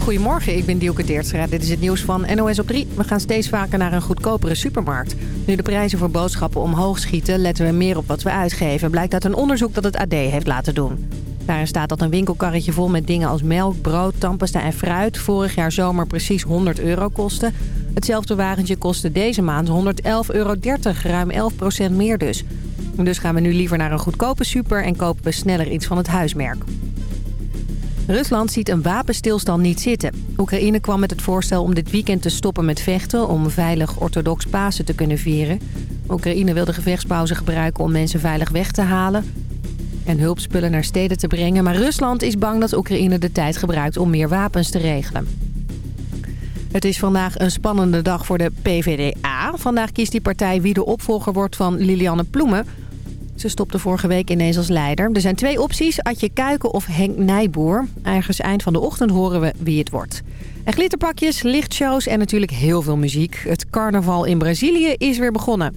Goedemorgen, ik ben Dielke Teertstra. Dit is het nieuws van NOS op 3. We gaan steeds vaker naar een goedkopere supermarkt. Nu de prijzen voor boodschappen omhoog schieten... letten we meer op wat we uitgeven. Blijkt uit een onderzoek dat het AD heeft laten doen. Daarin staat dat een winkelkarretje vol met dingen als melk, brood, tandpasta en fruit... vorig jaar zomer precies 100 euro kostte. Hetzelfde wagentje kostte deze maand 111,30 euro, ruim 11% meer dus. Dus gaan we nu liever naar een goedkope super... en kopen we sneller iets van het huismerk. Rusland ziet een wapenstilstand niet zitten. Oekraïne kwam met het voorstel om dit weekend te stoppen met vechten... om veilig orthodox Pasen te kunnen vieren. Oekraïne wil de gevechtspauze gebruiken om mensen veilig weg te halen... en hulpspullen naar steden te brengen. Maar Rusland is bang dat Oekraïne de tijd gebruikt om meer wapens te regelen. Het is vandaag een spannende dag voor de PVDA. Vandaag kiest die partij wie de opvolger wordt van Lilianne Ploemen... Ze stopte vorige week ineens als leider. Er zijn twee opties, Adje Kuiken of Henk Nijboer. Ergens eind van de ochtend horen we wie het wordt. En glitterpakjes, lichtshows en natuurlijk heel veel muziek. Het carnaval in Brazilië is weer begonnen.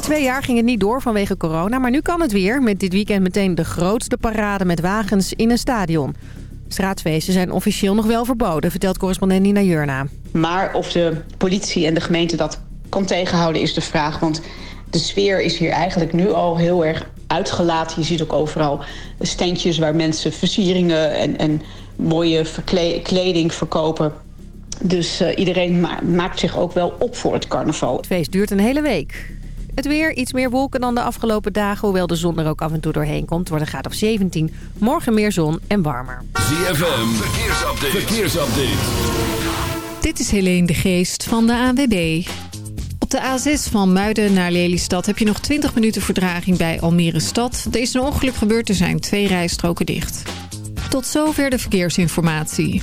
Twee jaar ging het niet door vanwege corona, maar nu kan het weer. Met dit weekend meteen de grootste parade met wagens in een stadion. Straatfeesten zijn officieel nog wel verboden, vertelt correspondent Nina Jurna. Maar of de politie en de gemeente dat kan tegenhouden is de vraag. Want de sfeer is hier eigenlijk nu al heel erg uitgelaten. Je ziet ook overal standjes waar mensen versieringen en, en mooie kleding verkopen. Dus uh, iedereen ma maakt zich ook wel op voor het carnaval. Het feest duurt een hele week. Het weer, iets meer wolken dan de afgelopen dagen. Hoewel de zon er ook af en toe doorheen komt. Wordt een graad of 17. Morgen meer zon en warmer. ZFM, verkeersupdate. verkeersupdate. Dit is Helene de Geest van de ANWB. Op de A6 van Muiden naar Lelystad heb je nog 20 minuten verdraging bij Almere Stad. Er is een ongeluk gebeurd, er zijn twee rijstroken dicht. Tot zover de verkeersinformatie.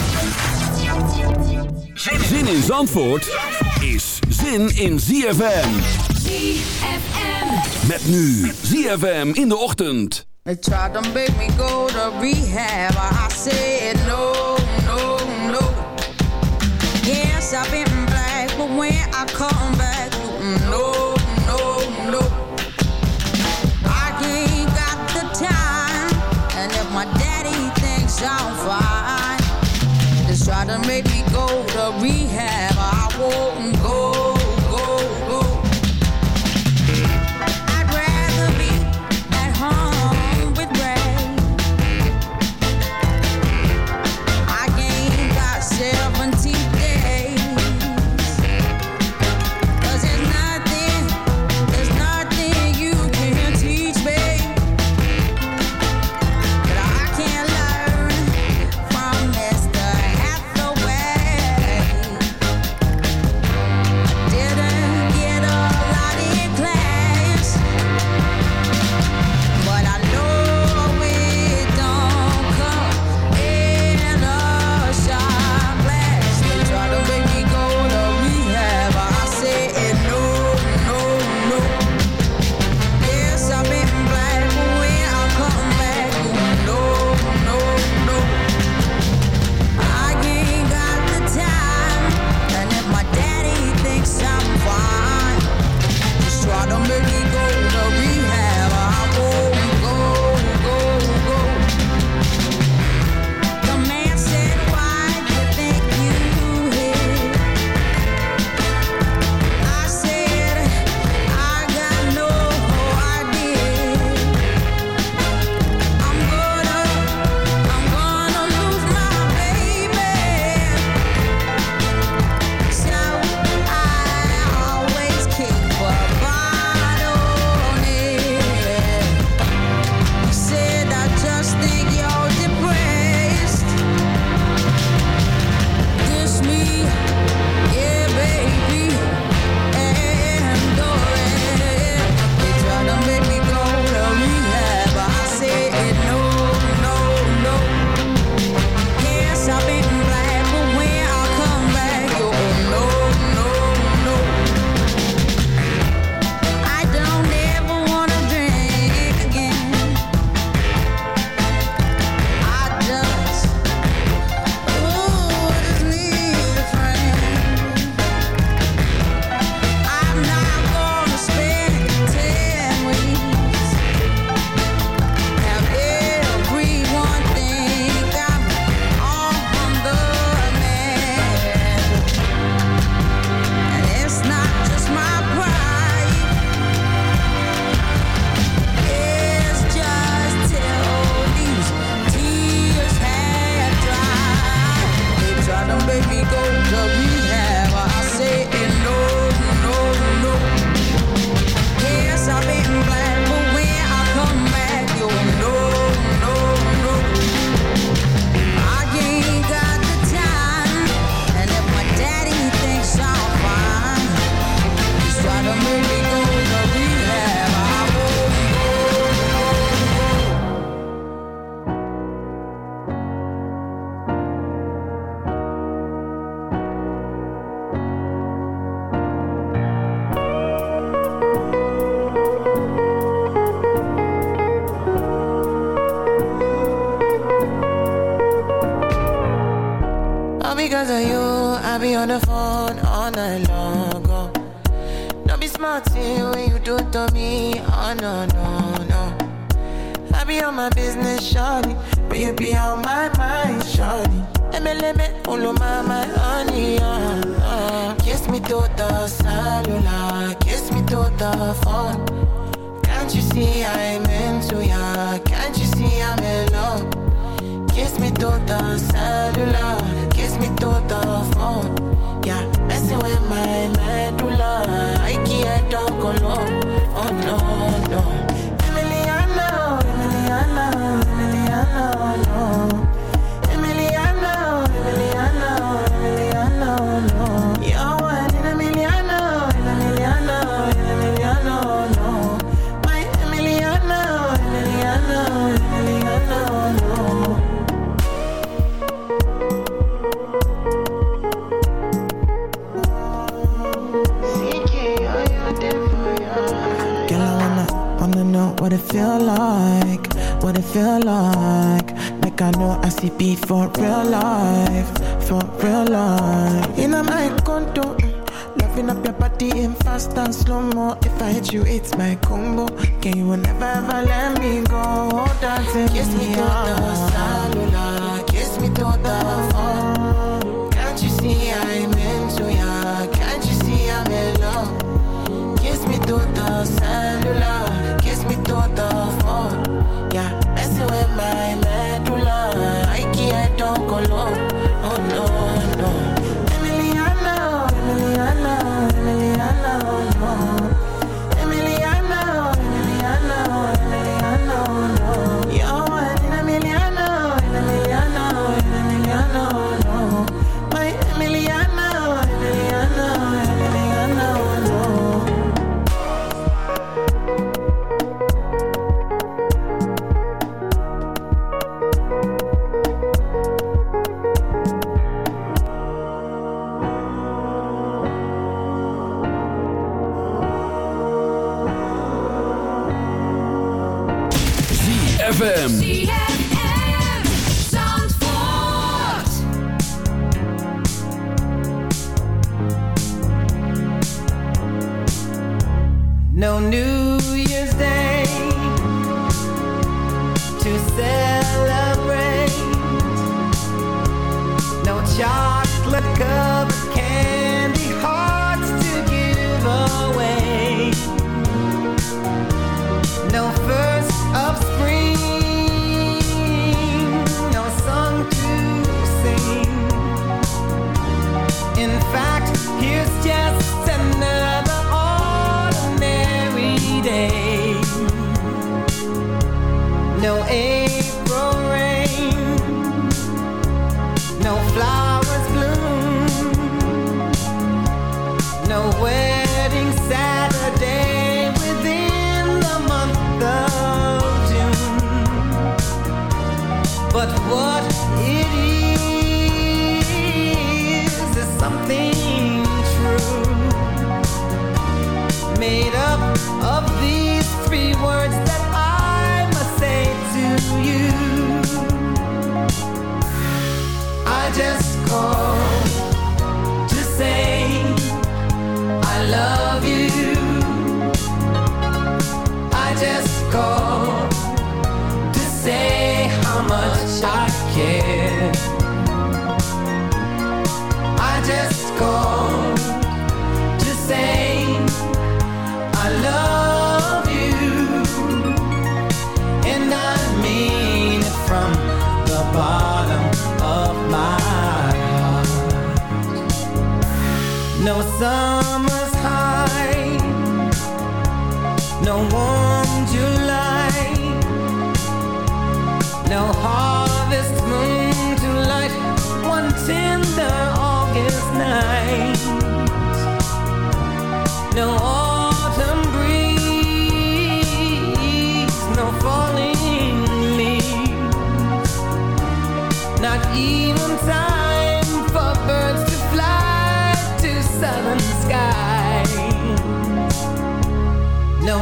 Zin in Zandvoort is zin in ZFM. ZFM. Met nu ZFM in de ochtend. They tried to make me go to rehab. I said no, no, no. Yes, I've been black, but when I come back, no, no, no. I ain't got the time, and if my daddy thinks I'm fine, rehab. recipe for real life, for real life. In a my condo, loving up your body in fast and slow mo. If I hit you, it's my combo. Can you will never ever let me go? Dancing, kiss me, me to the cellular, kiss me to the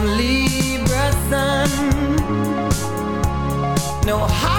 Libra sun. No high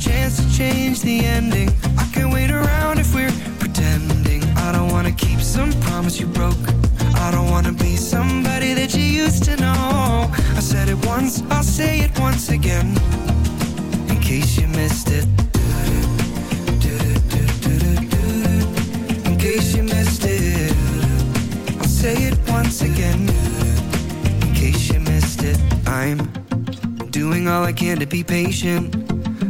chance to change the ending. I can't wait around if we're pretending. I don't wanna keep some promise you broke. I don't wanna be somebody that you used to know. I said it once, I'll say it once again. In case you missed it. In case you missed it. I'll say it once again. In case you missed it. I'm doing all I can to be patient.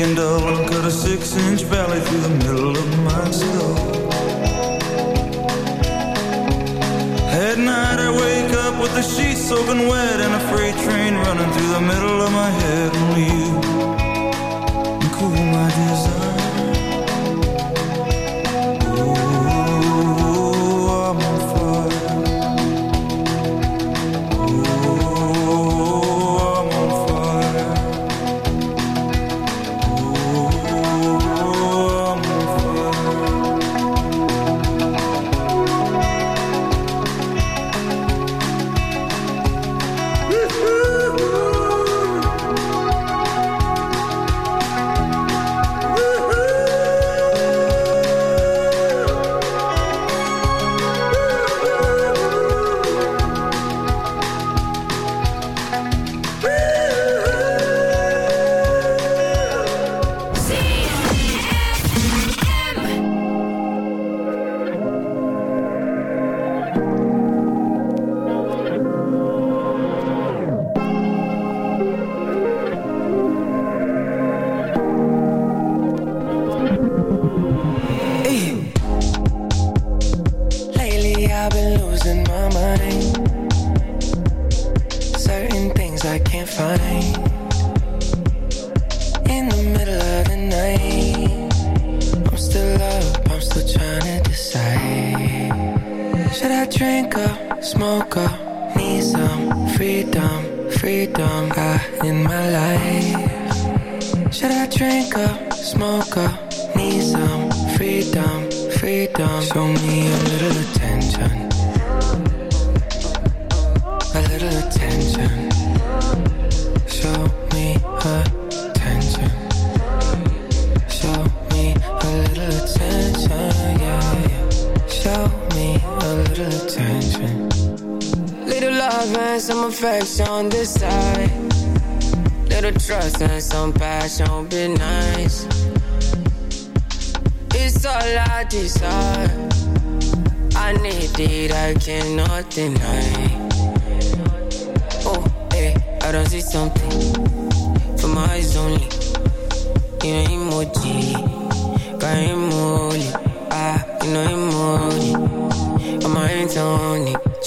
Baby, edgy Should I drink up, smoke up, need some freedom, freedom I in my life? Should I drink up, smoke up, need some freedom, freedom. Show me a little attention. A little attention and some affection this side. Little trust and some passion be nice. It's all I desire. I need it, I cannot deny. Oh, hey, I don't see something. For my eyes only. You know emoji. Got emoji. Ah, you know emoji. On my hands on it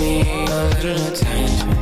me a little attention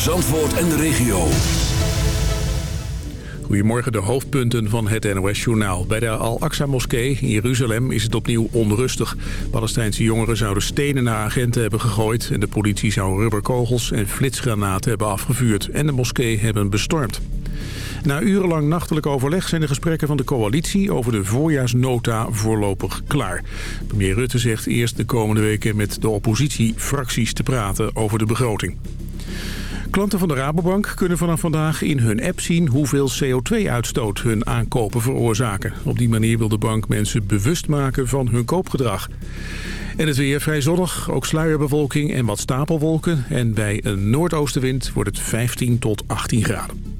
Zandvoort en de regio. Goedemorgen, de hoofdpunten van het NOS-journaal. Bij de Al-Aqsa-moskee in Jeruzalem is het opnieuw onrustig. Palestijnse jongeren zouden stenen naar agenten hebben gegooid... en de politie zou rubberkogels en flitsgranaten hebben afgevuurd... en de moskee hebben bestormd. Na urenlang nachtelijk overleg zijn de gesprekken van de coalitie over de voorjaarsnota voorlopig klaar. Premier Rutte zegt eerst de komende weken met de oppositiefracties te praten over de begroting. Klanten van de Rabobank kunnen vanaf vandaag in hun app zien hoeveel CO2-uitstoot hun aankopen veroorzaken. Op die manier wil de bank mensen bewust maken van hun koopgedrag. En het weer vrij zonnig, ook sluierbewolking en wat stapelwolken. En bij een noordoostenwind wordt het 15 tot 18 graden.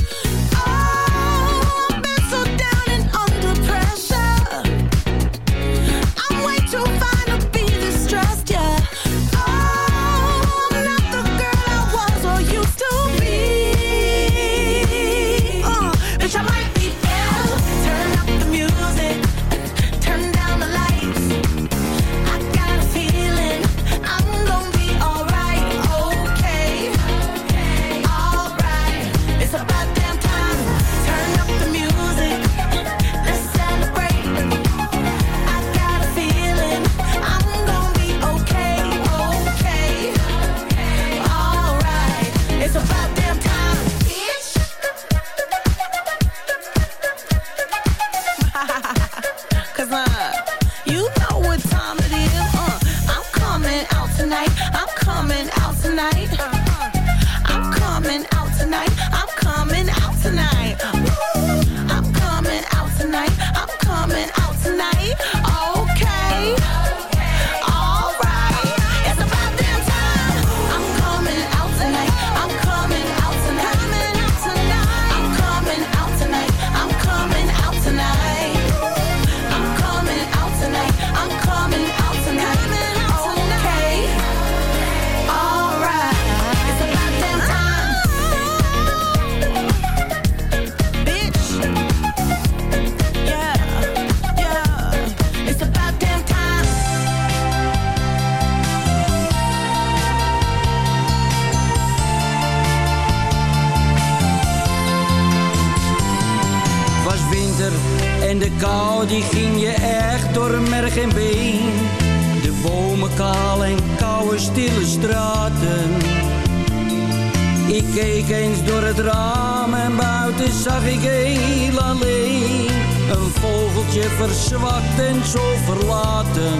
Zag ik heel alleen. Een vogeltje verzwakt en zo verlaten.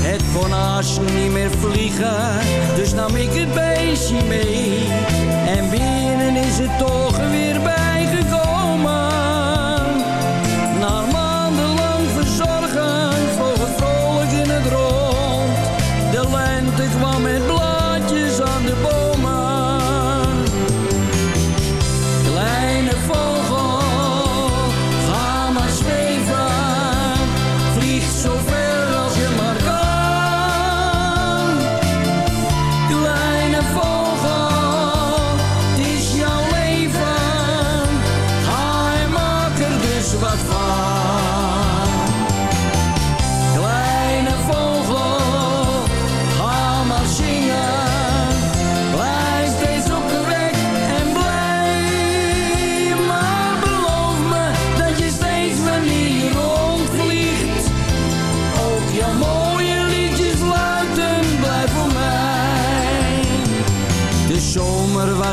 Het kon niet meer vliegen, dus nam ik het beestje mee. En binnen is het toch weer bijgekomen. Na maandenlang verzorgen vloog het vrolijk in het rond. De lente kwam met blaadjes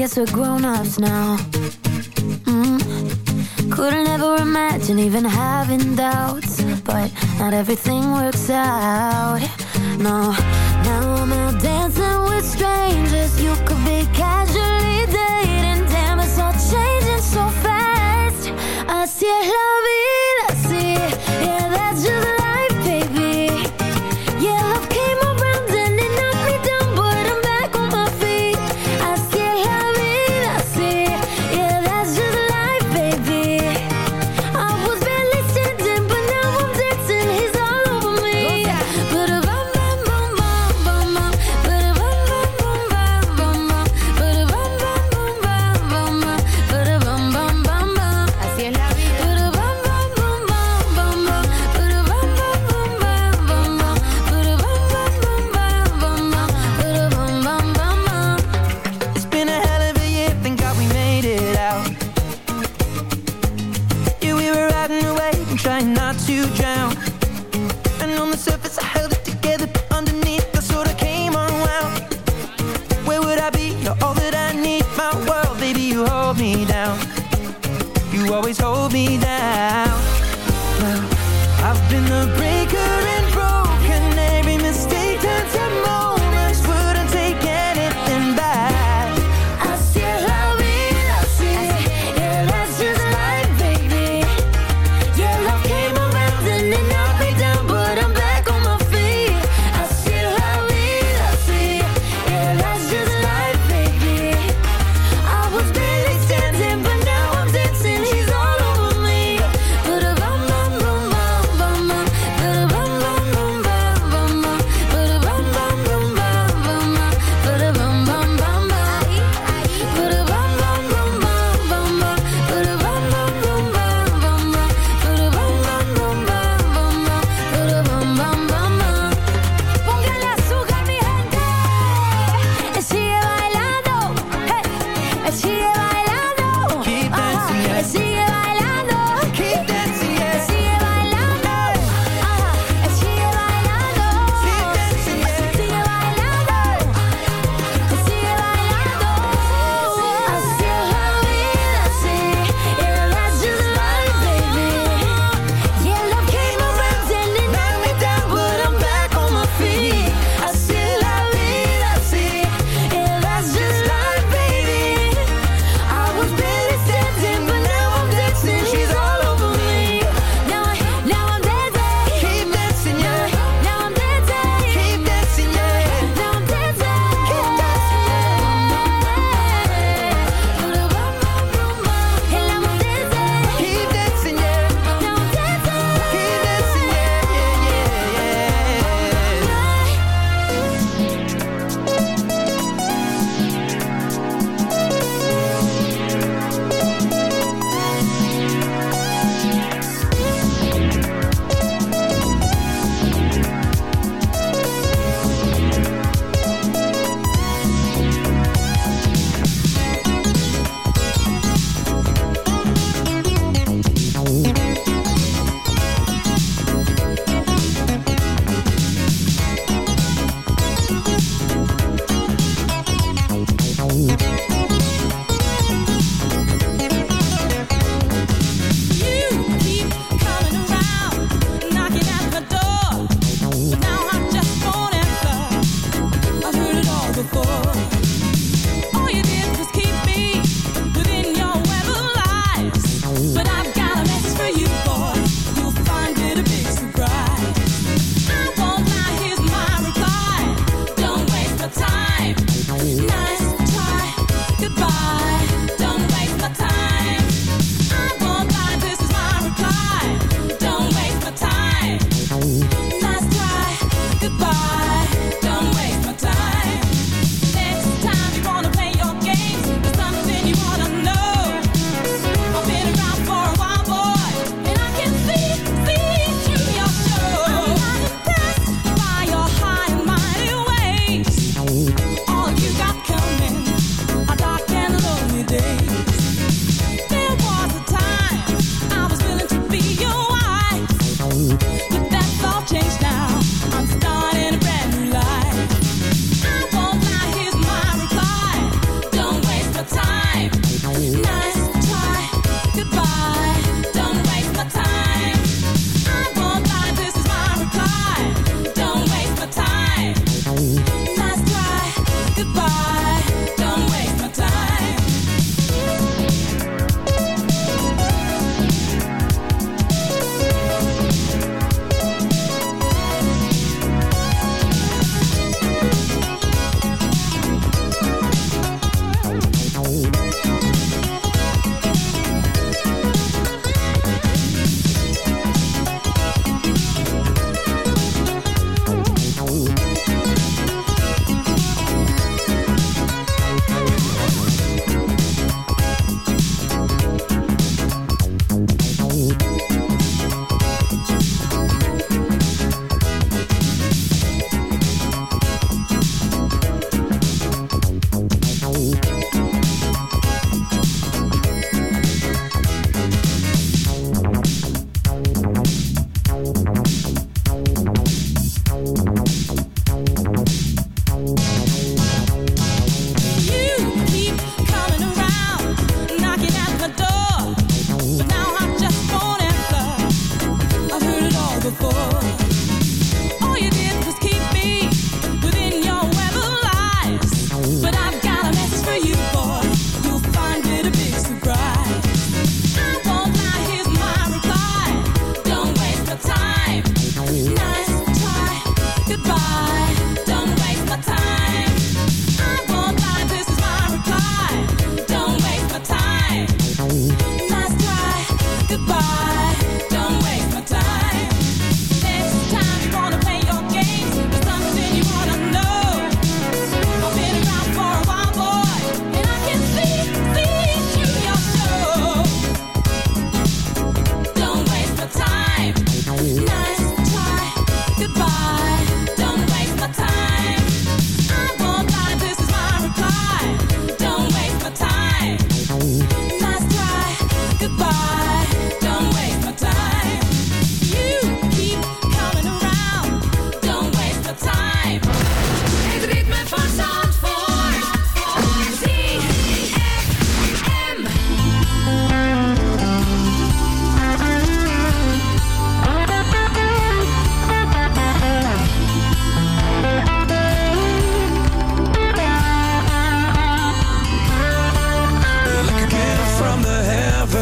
guess we're grown-ups now. Mm. Couldn't ever imagine even having doubts But not everything works out, no.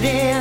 no confidence,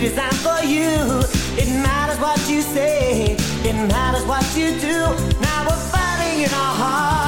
be designed for you. It matters what you say, it matters what you do. Now we're fighting in our hearts,